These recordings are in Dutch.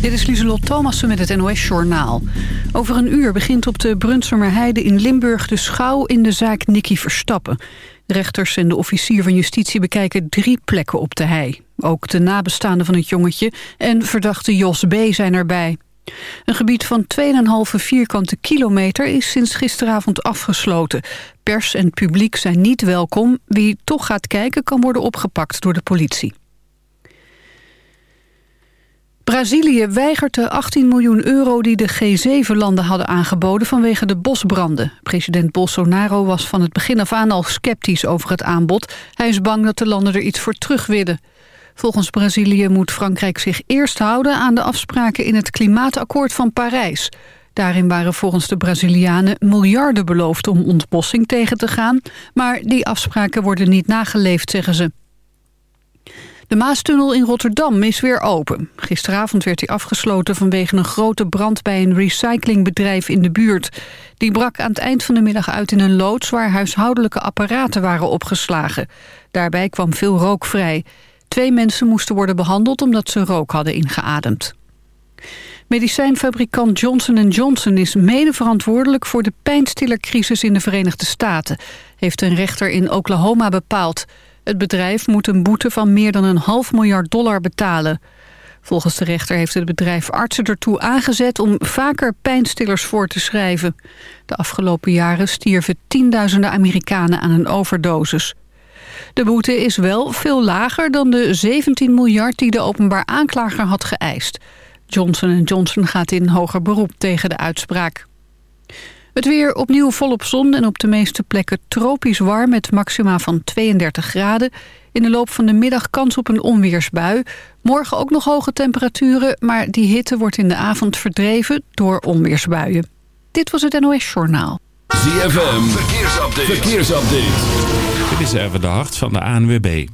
Dit is Lieselot Thomassen met het NOS-journaal. Over een uur begint op de Brunsumerheide in Limburg de schouw in de zaak Nicky Verstappen. Rechters en de officier van justitie bekijken drie plekken op de hei. Ook de nabestaanden van het jongetje en verdachte Jos B. zijn erbij. Een gebied van 2,5 vierkante kilometer is sinds gisteravond afgesloten. Pers en publiek zijn niet welkom. Wie toch gaat kijken kan worden opgepakt door de politie. Brazilië weigert de 18 miljoen euro die de G7-landen hadden aangeboden vanwege de bosbranden. President Bolsonaro was van het begin af aan al sceptisch over het aanbod. Hij is bang dat de landen er iets voor terug willen. Volgens Brazilië moet Frankrijk zich eerst houden aan de afspraken in het klimaatakkoord van Parijs. Daarin waren volgens de Brazilianen miljarden beloofd om ontbossing tegen te gaan, maar die afspraken worden niet nageleefd, zeggen ze. De Maastunnel in Rotterdam is weer open. Gisteravond werd hij afgesloten vanwege een grote brand bij een recyclingbedrijf in de buurt. Die brak aan het eind van de middag uit in een loods waar huishoudelijke apparaten waren opgeslagen. Daarbij kwam veel rook vrij. Twee mensen moesten worden behandeld omdat ze rook hadden ingeademd. Medicijnfabrikant Johnson Johnson is mede verantwoordelijk voor de pijnstillercrisis in de Verenigde Staten, heeft een rechter in Oklahoma bepaald. Het bedrijf moet een boete van meer dan een half miljard dollar betalen. Volgens de rechter heeft het bedrijf artsen ertoe aangezet om vaker pijnstillers voor te schrijven. De afgelopen jaren stierven tienduizenden Amerikanen aan een overdosis. De boete is wel veel lager dan de 17 miljard die de openbaar aanklager had geëist. Johnson Johnson gaat in hoger beroep tegen de uitspraak. Het weer opnieuw volop zon en op de meeste plekken tropisch warm... met maxima van 32 graden. In de loop van de middag kans op een onweersbui. Morgen ook nog hoge temperaturen... maar die hitte wordt in de avond verdreven door onweersbuien. Dit was het NOS Journaal. ZFM, verkeersupdate. verkeersupdate. Dit is even de hart van de ANWB.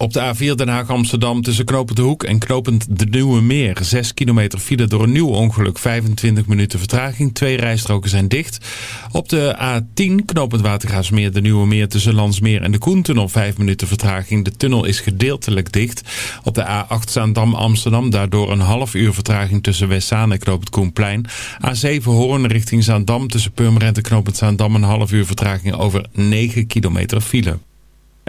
Op de A4 Den Haag-Amsterdam tussen Knopend de Hoek en Knopend de Nieuwe Meer. 6 kilometer file door een nieuw ongeluk. 25 minuten vertraging. Twee rijstroken zijn dicht. Op de A10 Knopend Watergaasmeer de Nieuwe Meer tussen Landsmeer en de Koentunnel. 5 minuten vertraging. De tunnel is gedeeltelijk dicht. Op de A8 Zaandam-Amsterdam. Daardoor een half uur vertraging tussen Westzaan en Knopend Koenplein. A7 Hoorn richting Zaandam tussen Purmerend en Knopend Zaandam. Een half uur vertraging over 9 kilometer file.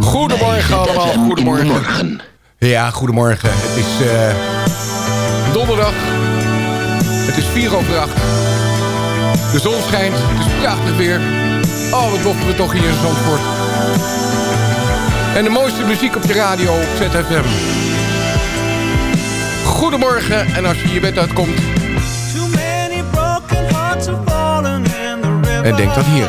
Goedemorgen allemaal, goedemorgen. Ja, goedemorgen. Het is eh, donderdag. Het is 4 over 8. De zon schijnt, het is prachtig weer. Oh, wat loffen we toch hier in Zandvoort. En de mooiste muziek op je radio op ZFM. Goedemorgen, en als je je bed uitkomt... En denk dan hier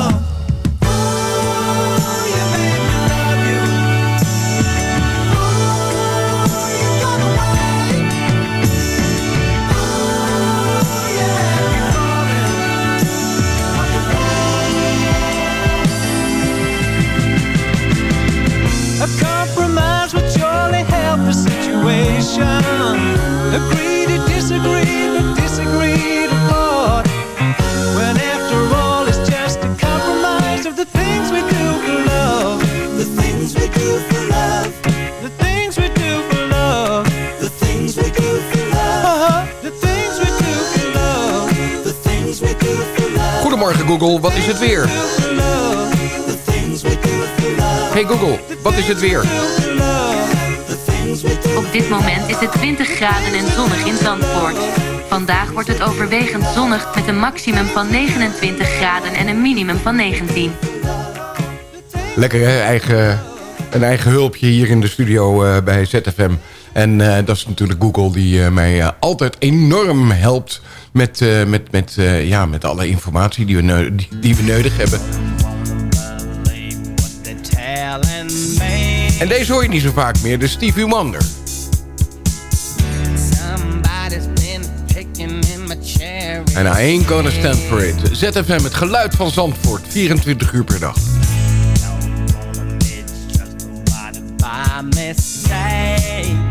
Google, wat is het weer? Hey Google, wat is het weer? Op dit moment is het 20 graden en zonnig in Zandvoort. Vandaag wordt het overwegend zonnig met een maximum van 29 graden en een minimum van 19. Lekker hè, eigen, een eigen hulpje hier in de studio eh, bij ZFM. En eh, dat is natuurlijk Google die eh, mij eh, altijd enorm helpt... met, met, met, ja, met alle informatie die we, die, die we nodig hebben. En deze hoor je niet zo vaak meer, de Stevie Wonder. En I ain't gonna stand for it. ZFM, het geluid van Zandvoort, 24 uur per dag. by mistake.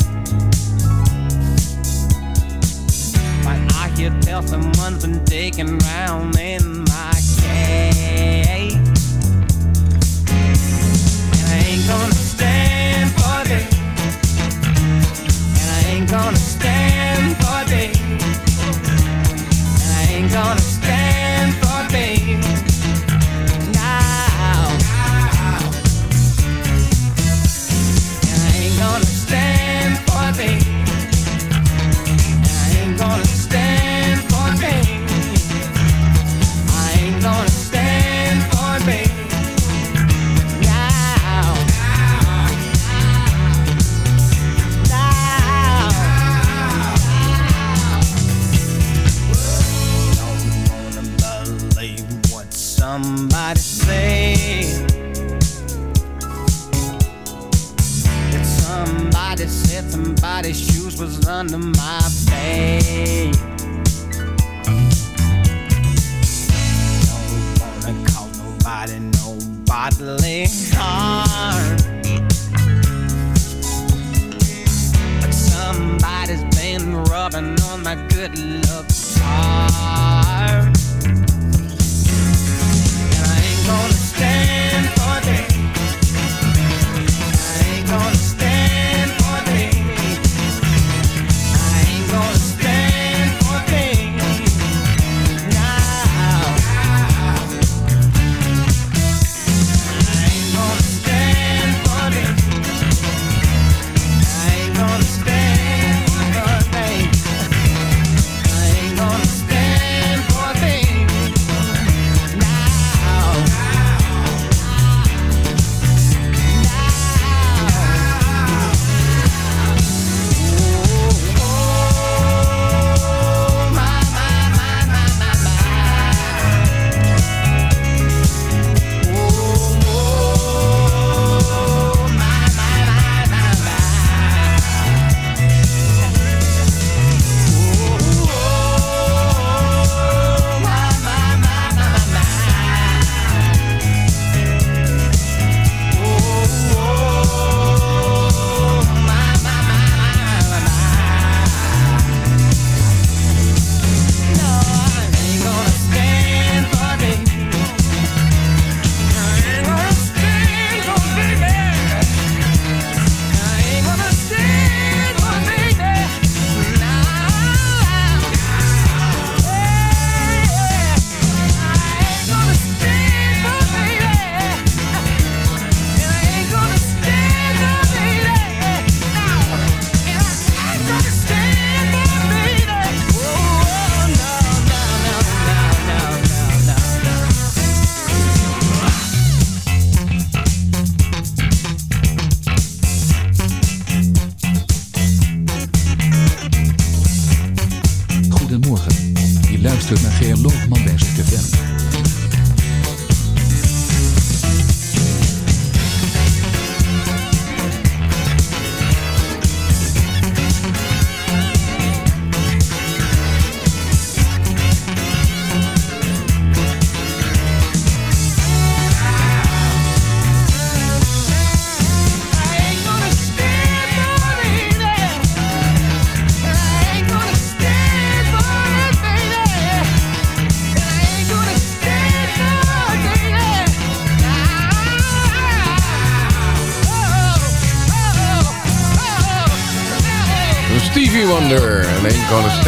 I tell someone's been digging round in my cave. And I ain't gonna stand for this. And I ain't gonna stand for this. And I ain't gonna stand under my bed. Don't wanna call nobody no bodily harm. But somebody's been rubbing on my good luck charm.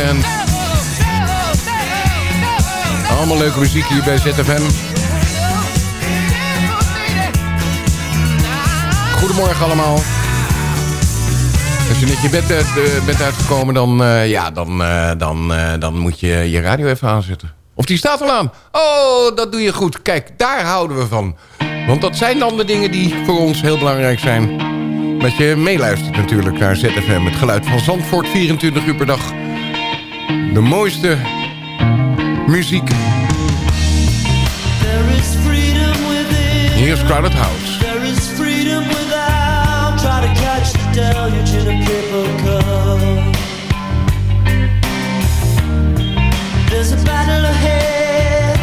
Stand. Allemaal leuke muziek hier bij ZFM. Goedemorgen allemaal. Als je net je bed uh, bent uitgekomen, dan, uh, ja, dan, uh, dan, dan moet je je radio even aanzetten. Of die staat al aan. Oh, dat doe je goed. Kijk, daar houden we van. Want dat zijn dan de dingen die voor ons heel belangrijk zijn. Dat je meeluistert natuurlijk naar ZFM. Het geluid van Zandvoort, 24 uur per dag. De mooiste muziek. Hier is Crowded House. There is freedom without Try to catch the deluge in a paper cup There's a battle ahead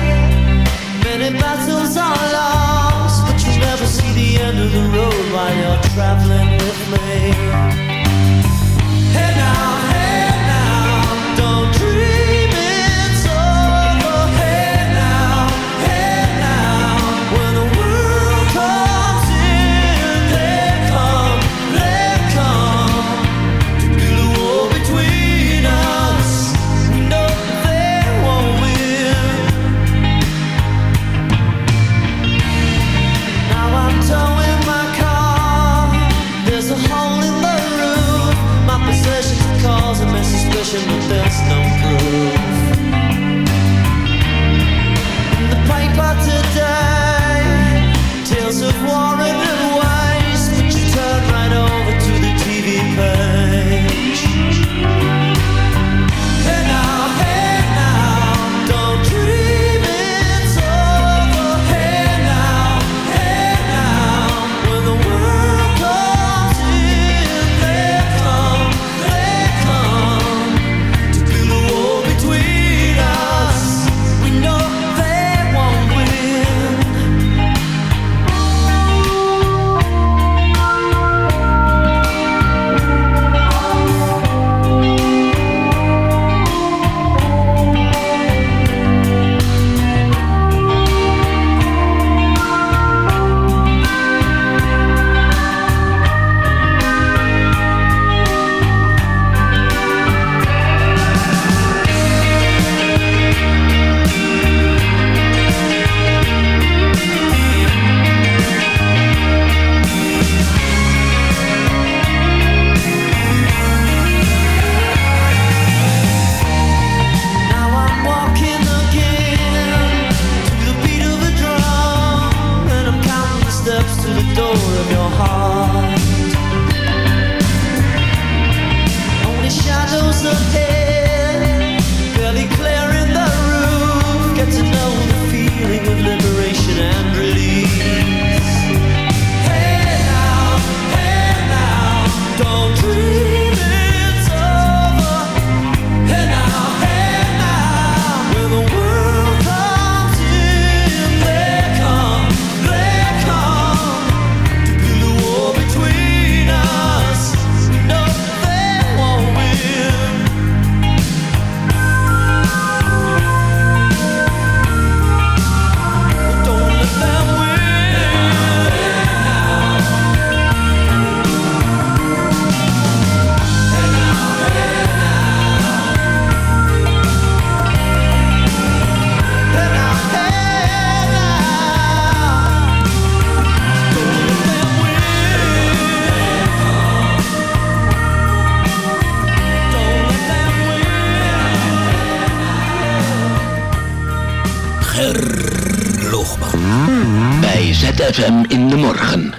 Many battles are lost But you never see the end of the road While you're traveling ZFM in de morgen.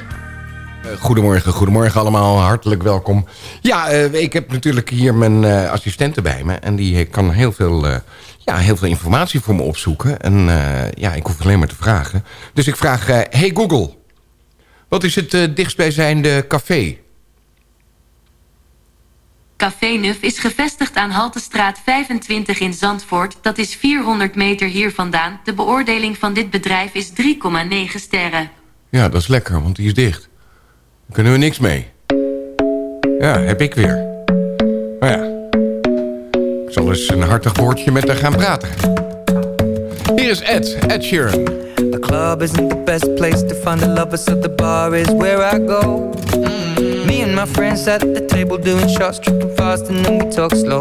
Eh, Goedemorgen, goedemorgen allemaal. Hartelijk welkom. Ja, eh, ik heb natuurlijk hier mijn eh, assistente bij me. En die kan heel veel, eh, ja, heel veel informatie voor me opzoeken. En eh, ja, ik hoef alleen maar te vragen. Dus ik vraag, eh, hey Google. Wat is het dichtstbijzijnde café? Café Nuf is gevestigd aan Haltestraat 25 in Zandvoort. Dat is 400 meter hier vandaan. De beoordeling van dit bedrijf is 3,9 sterren. Ja, dat is lekker, want die is dicht. Daar kunnen we niks mee. Ja, heb ik weer. Nou ja. Ik zal eens een hartig woordje met haar gaan praten. Hier is Ed, Ed Sheeran. The club isn't the best place to find the lovers, so the bar is where I go. Me and my friends at the table doing shots, tripping fast, and then we talk slow.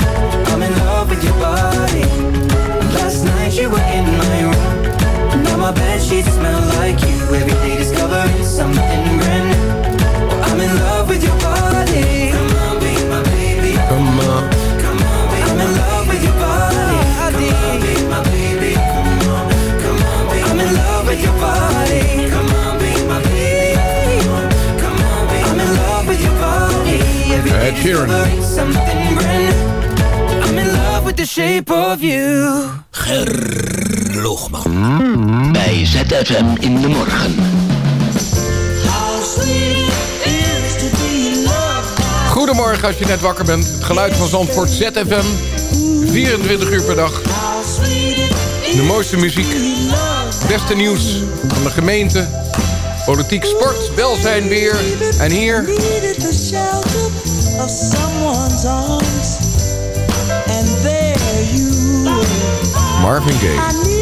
I'm in love with your body. Last night you were in my room. Now my bed sheets smell like you. Every day discovering something brand new. I'm in love with your body. Come on, be my baby. Come on. Come on, be I'm in love with your body. Come on, be my baby. Come on, come on, be I'm in love with your body. Come on, be my baby. Come on, come on, be I'm in love with your body. Every day Ed Sheeran. discovering something brand new. With the shape of you. Gerloogman. Bij ZFM in de morgen. Goedemorgen als je net wakker bent. Het geluid van Zandvoort ZFM. 24 uur per dag. De mooiste muziek. Beste nieuws van de gemeente. Politiek, sport, welzijn, weer. En hier... needed the shelter of someone's arms. And were. Marvin Gaye.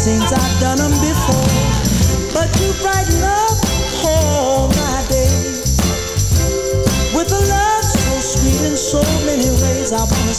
Seems I've done them before. But you brighten up all my days with a love so sweet in so many ways. I wanna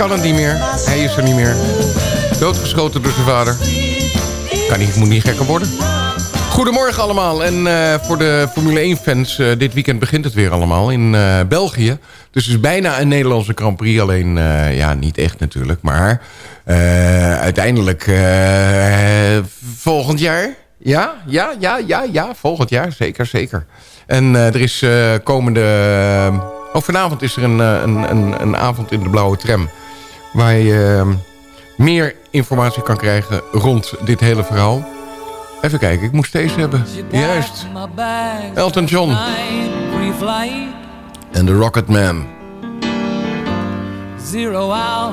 kan het niet meer. Hij is er niet meer. Doodgeschoten door zijn vader. Kan niet, moet niet gekker worden. Goedemorgen allemaal. En eh, voor de Formule 1-fans, eh, dit weekend begint het weer allemaal in eh, België. Dus het is bijna een Nederlandse Grand Prix. Alleen, ja, niet echt natuurlijk. Maar uiteindelijk volgend jaar. Ja, ja, ja, ja, ja. Volgend jaar, zeker, zeker. En er is komende... oh, vanavond is er een, een, een, een avond in de Blauwe Tram. Waar je eh, meer informatie kan krijgen rond dit hele verhaal. Even kijken, ik moest deze hebben. Juist. Elton John. En The Rocket Man. Zero hour,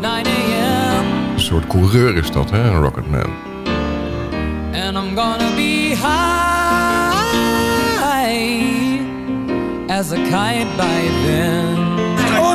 9 a.m. Een soort coureur is dat, hè? Een Rocket Man. And I'm gonna be high as a kite by then.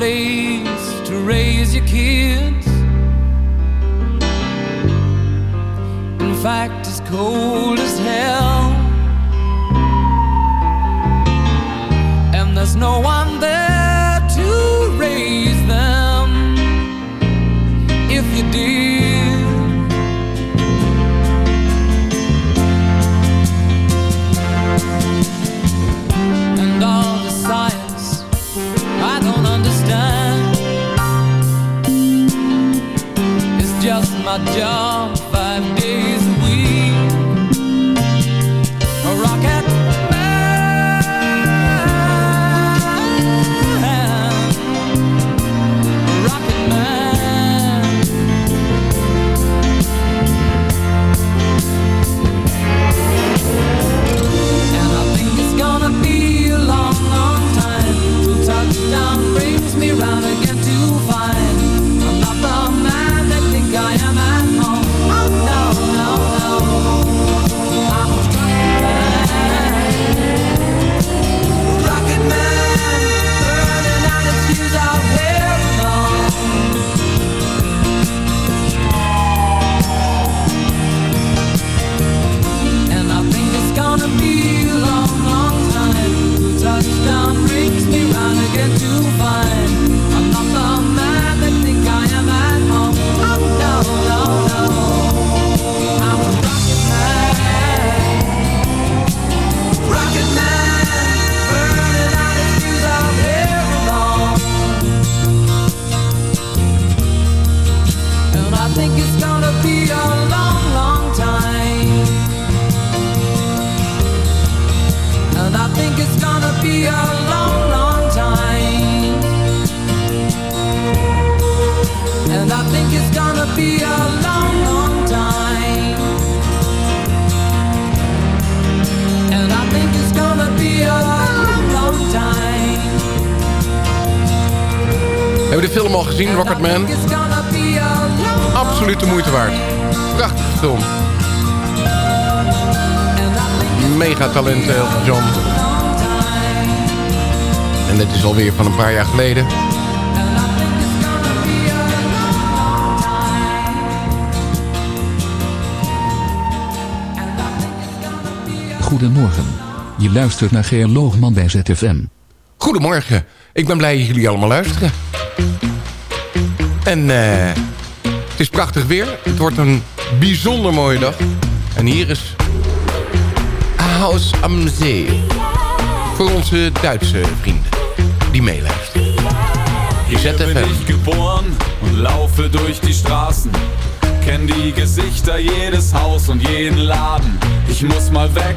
place Hebben de film al gezien, Rocketman? Absoluut de moeite waard. Prachtige film. Mega talent, Elton John. En dit is alweer van een paar jaar geleden. Goedemorgen. Je luistert naar Geer Loogman bij ZFM. Goedemorgen. Ik ben blij dat jullie allemaal luisteren. En eh, het is prachtig weer. Het wordt een bijzonder mooie dag. En hier is Haus am Zee. Voor onze Duitse vrienden die meeluisteren. Hier bin ZFM. ich geboren und laufe durch die Straßen. Kenn die Gesichter, jedes Haus und jeden Laden. Ich muss mal weg,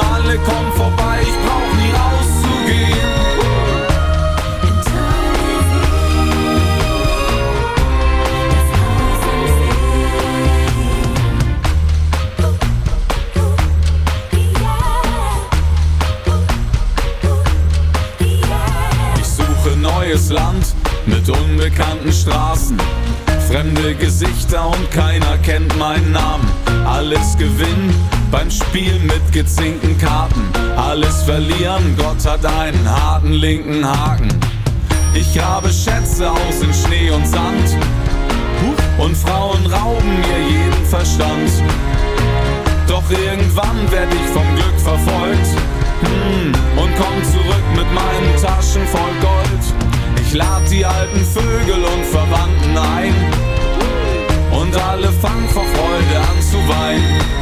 gezinkten Karten. Alles verlieren, Gott hat einen harten linken Haken. Ich grabe Schätze aus in Schnee und Sand. Und Frauen rauben mir jeden Verstand. Doch irgendwann werd ich vom Glück verfolgt. Hm, und komm zurück mit meinen Taschen voll Gold. Ich lad die alten Vögel und Verwandten ein. Und alle fangen vor Freude an zu weinen.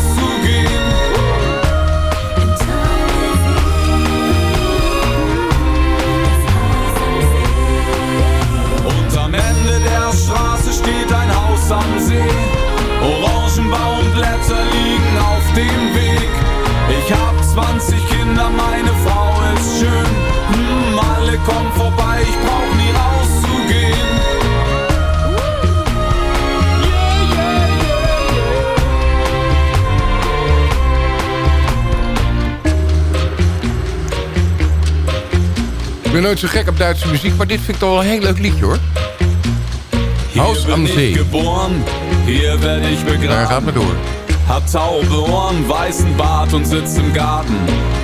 Straße steht ein Haus am See. Orangenbaumblätter liegen auf dem Weg. Ich hab 20 Kinder, meine Frau ist schön. Hm, alle kommen vorbei, ich brauch nie rauszugehen. Ik ben nooit zo gek op Duitse muziek, maar dit vind ik toch wel een heel leuk liedje hoor. Haus am ich geboren, hier werd ich begraben. door. Hat taube Ohren, weißen Bart und sitzt im Garten.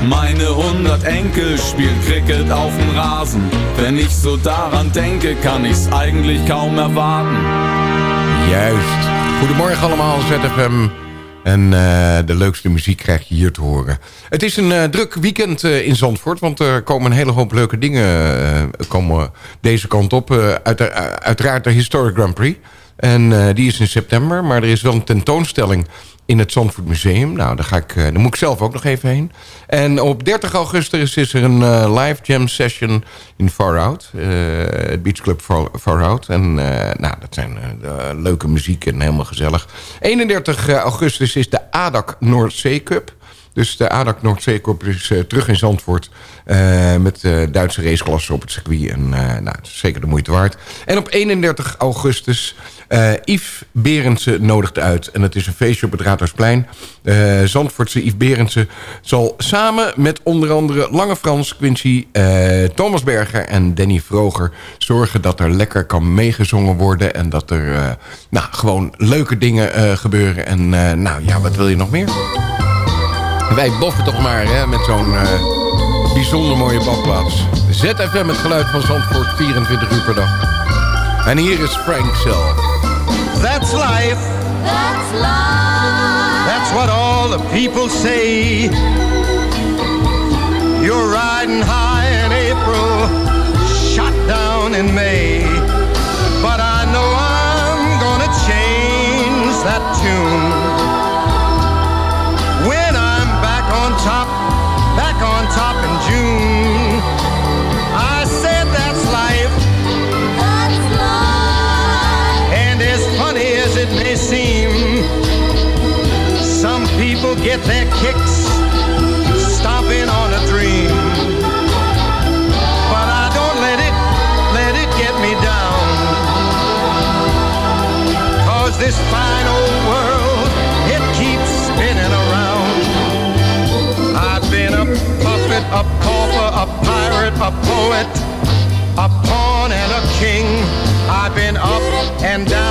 Meine 100 Enkel spielen Cricket auf dem Rasen. Wenn ich so daran denke, kann ich's eigentlich kaum erwarten. Juist. Goedemorgen allemaal, ZFM. En eh, de leukste muziek krijg je hier te horen. Het is een eh, druk weekend eh, in Zandvoort. Want er komen een hele hoop leuke dingen komen deze kant op. Uit, uiteraard de Historic Grand Prix. En eh, die is in september. Maar er is wel een tentoonstelling in het Zandvoort Museum. Nou, daar, ga ik, eh, daar moet ik zelf ook nog even heen. En op 30 augustus is er een eh, live jam session in Far Out. het Beach Club Far, Out. En nou, dat zijn leuke muziek en helemaal gezellig. 31 augustus is de ADAC Noordzee Cup. Dus de ADAC Noordzeekorp is uh, terug in Zandvoort... Uh, met uh, Duitse raceklassen op het circuit. En nou, zeker de moeite waard. En op 31 augustus Yves Berendsen nodigt uit. En het is een feestje op het Raadhuisplein. Zandvoortse Yves Berendsen zal samen met onder andere Lange Frans, Quincy... Thomas Berger en Danny Vroger zorgen dat er lekker kan meegezongen worden... en dat er nou, gewoon leuke dingen gebeuren. En nou ja, wat wil je nog meer? Wij boffen toch maar hè, met zo'n uh, bijzonder mooie badplaats. ZFM, het geluid van Zandvoort, 24 uur per dag. En hier is Frank zelf. That's life. That's life. That's what all the people say. You're riding high in April, shot down in May. But I know I'm gonna change that tune. A poet, a pawn and a king. I've been up and down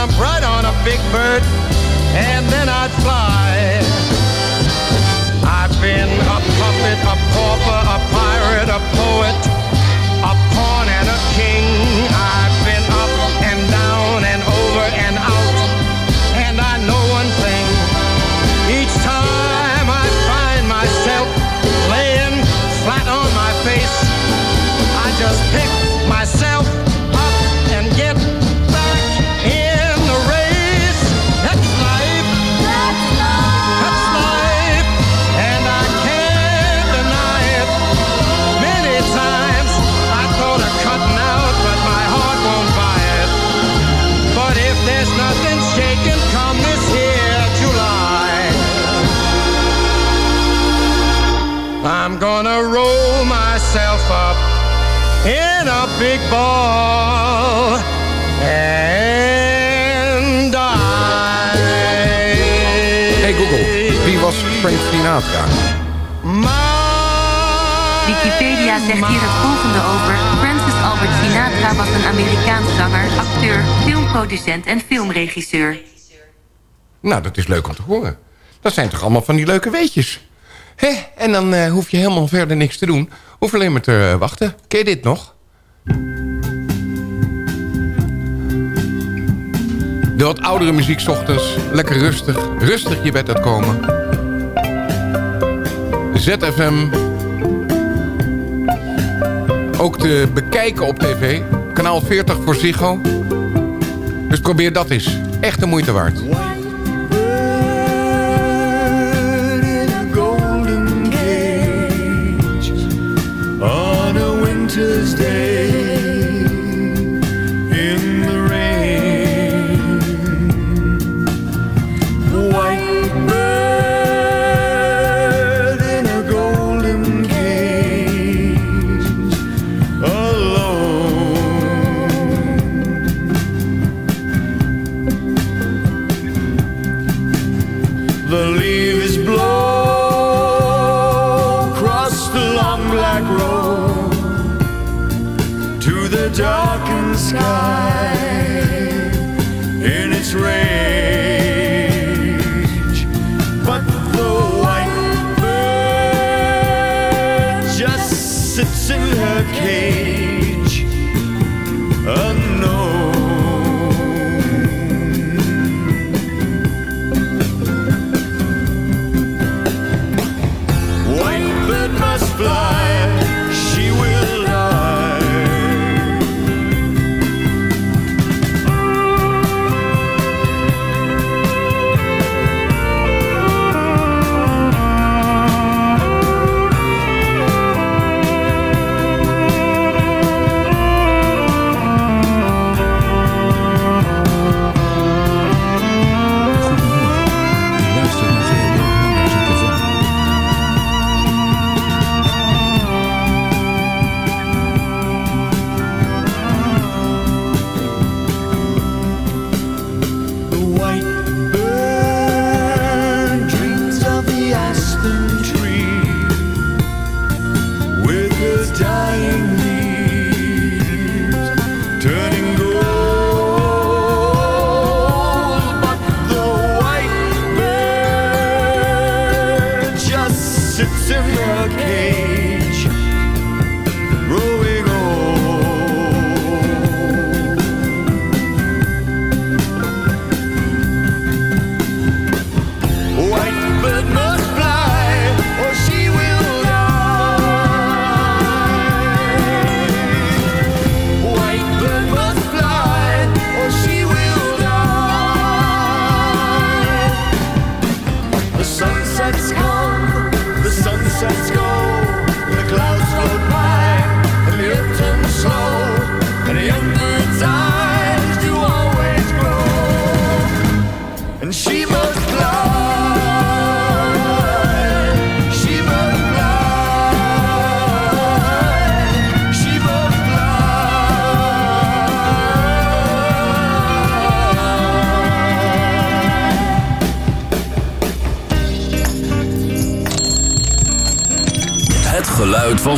jump right on a big bird and then I'd fly. I've been a puppet, a pauper, a pirate, a poet, filmproducent en filmregisseur. Nou, dat is leuk om te horen. Dat zijn toch allemaal van die leuke weetjes. Hé, en dan uh, hoef je helemaal verder niks te doen. Hoef alleen maar te uh, wachten. Ken dit nog? De wat oudere muziek ochtends. Lekker rustig. Rustig je bed uitkomen. ZFM. Ook te bekijken op tv. Kanaal 40 voor Ziggo. Dus probeer dat eens. Echt de moeite waard. The long black road to the darkened sky in its rage. But the white bird just sits in her cage,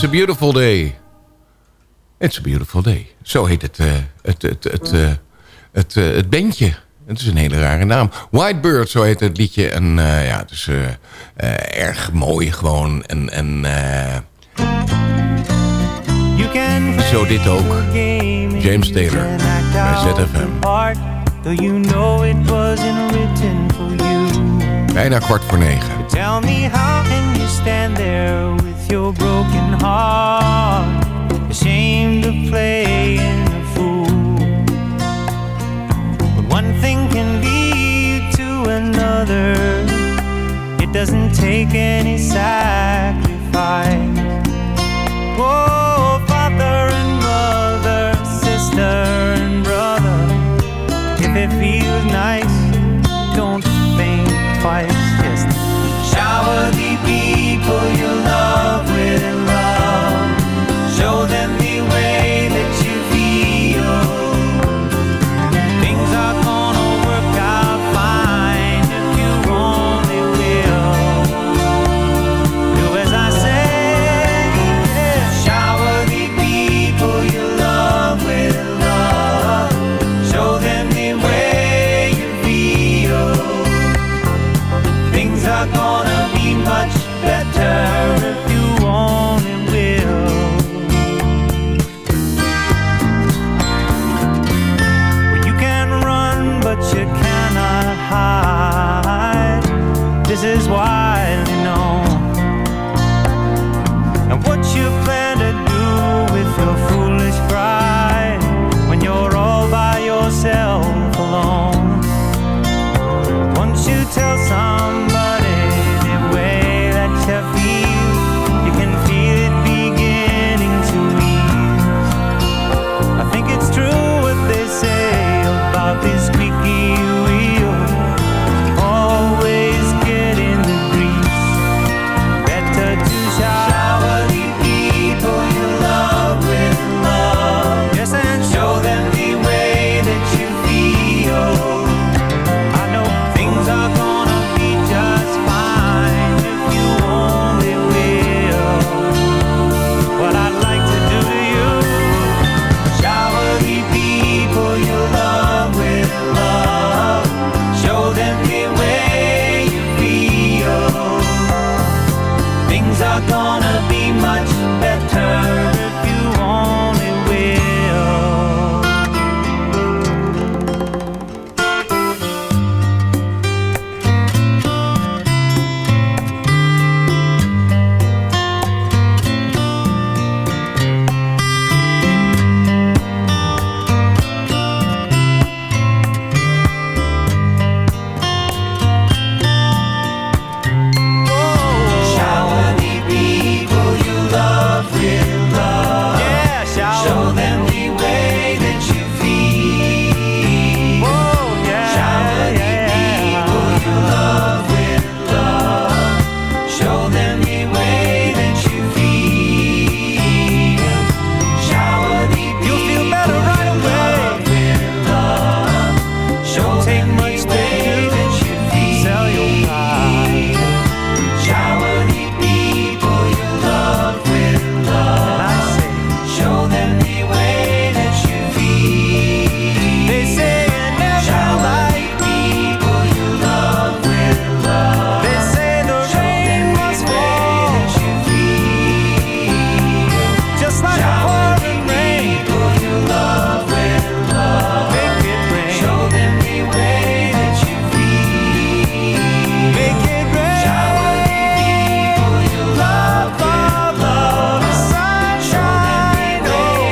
It's a beautiful day. It's a beautiful day. Zo heet het, eh, het, het, het, eh, het, eh, het bandje. Het is een hele rare naam. Whitebird, zo heet het liedje. En ja, het is erg mooi gewoon. En, en zo dit ook. James Taylor bij ZFM. Heart, though you know it wasn't written for you. Bijna kwart voor negen. Tell me how can you stand there your broken heart, ashamed of playing the fool. But one thing can lead to another. It doesn't take any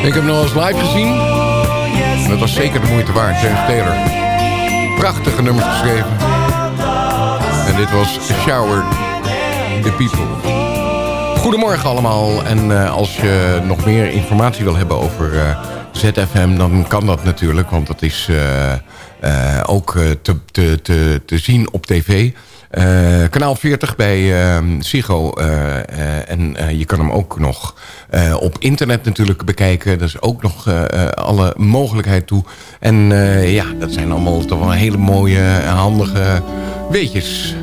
Ik heb hem nog eens live gezien. Dat was zeker de moeite waard, James Taylor. Prachtige nummers geschreven. En dit was Shower the People. Goedemorgen allemaal. En eh, als je nog meer informatie wil hebben over eh, ZFM... dan kan dat natuurlijk, want dat is eh, ook te, te, te, te zien op tv... Eh, kanaal 40 bij Sigo. eh, eh, en je kan hem ook nog op internet natuurlijk bekijken. Dat is ook nog alle mogelijkheid toe. En ja, dat zijn allemaal toch wel hele mooie, en handige weetjes.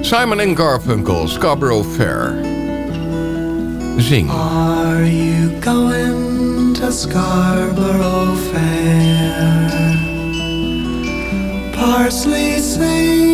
Simon Garfunkel, Scarborough Fair. Zing. Are you going to Scarborough Fair? Parsley, sage,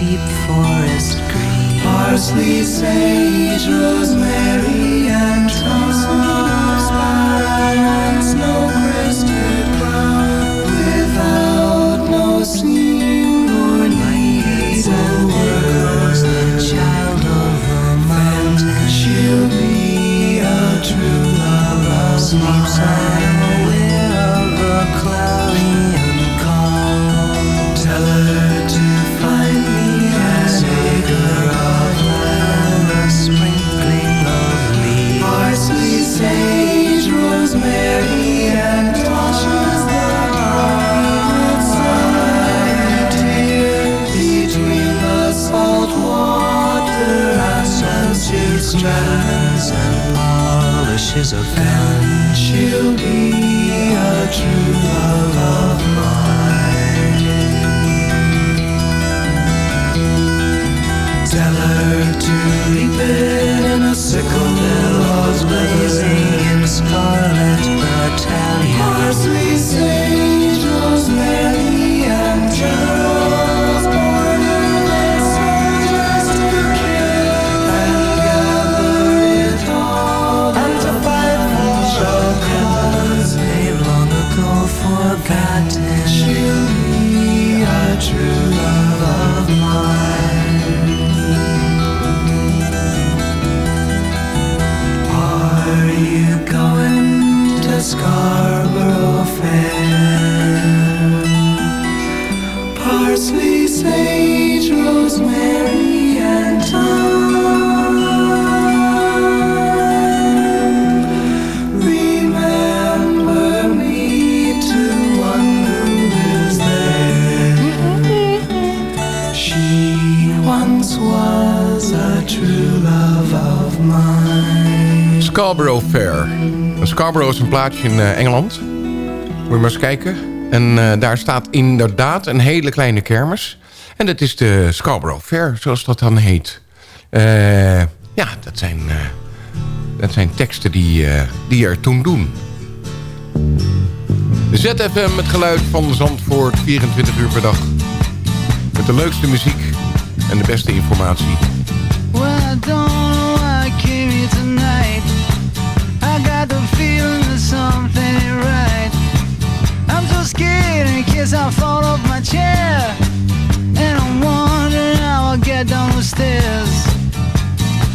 deep forest green, parsley, sage, rosemary, and thyme. Snow-crested brown, without no seam nor needs and words, the child of the mountain. She'll be a true love of mine. In eh, Engeland. Moet je maar eens kijken. En eh, daar staat inderdaad een hele kleine kermis. En dat is de Scarborough Fair, zoals dat dan heet. Eh, ja, dat zijn, dat zijn teksten die, die er toen doen. ZFM met geluid van Zandvoort, 24 uur per dag. Met de leukste muziek en de beste informatie. I came here tonight. Something right. I'm so scared in case I fall off my chair. And I'm wondering how I'll get down the stairs.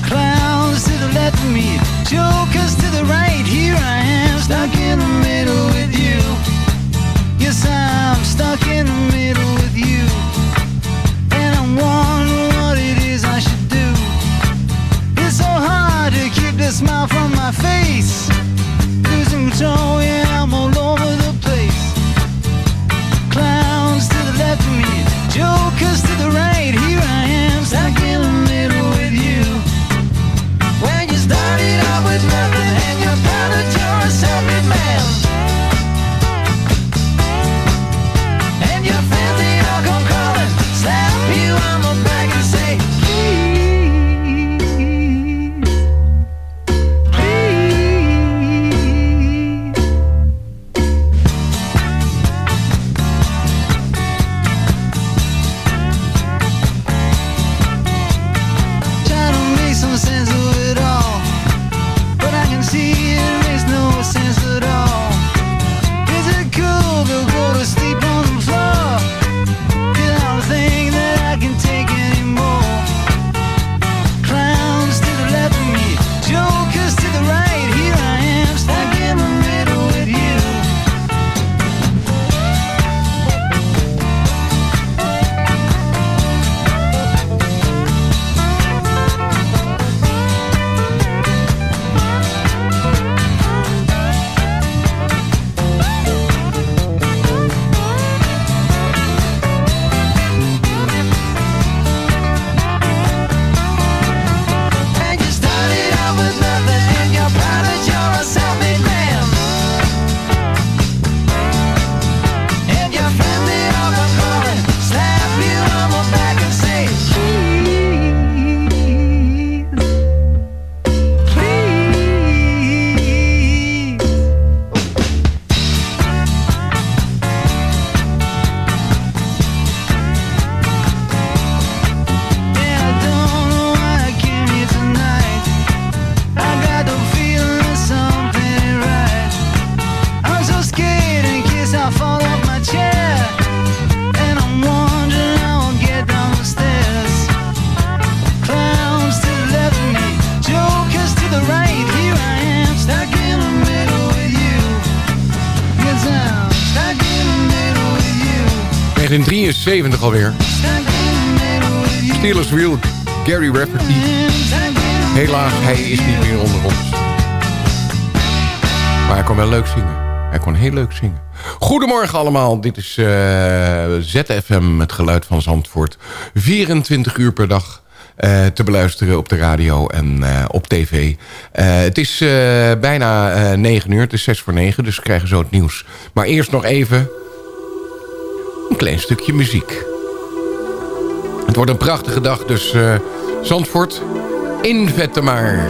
Clowns to the left of me, jokers to the right. Here I am, stuck in the middle with you. Yes, I'm stuck in the middle with you. And I'm wondering what it is I should do. It's so hard to keep the smile from my face. Control, yeah, I'm all over the place. Clowns to the left of me, jokers to the right. Here I am, stuck 1973 alweer. Steelers Wheel, Gary Rafferty. Helaas, hij is niet meer onder ons. Maar hij kon wel leuk zingen. Hij kon heel leuk zingen. Goedemorgen allemaal, dit is eh, ZFM met geluid van Zandvoort. 24 uur per dag eh, te beluisteren op de radio en eh, op tv. Het is bijna eh 9 uur, het is 6 voor 9, dus we krijgen zo het nieuws. Maar eerst nog even een klein stukje muziek. Het wordt een prachtige dag, dus eh, Zandvoort, invetten maar.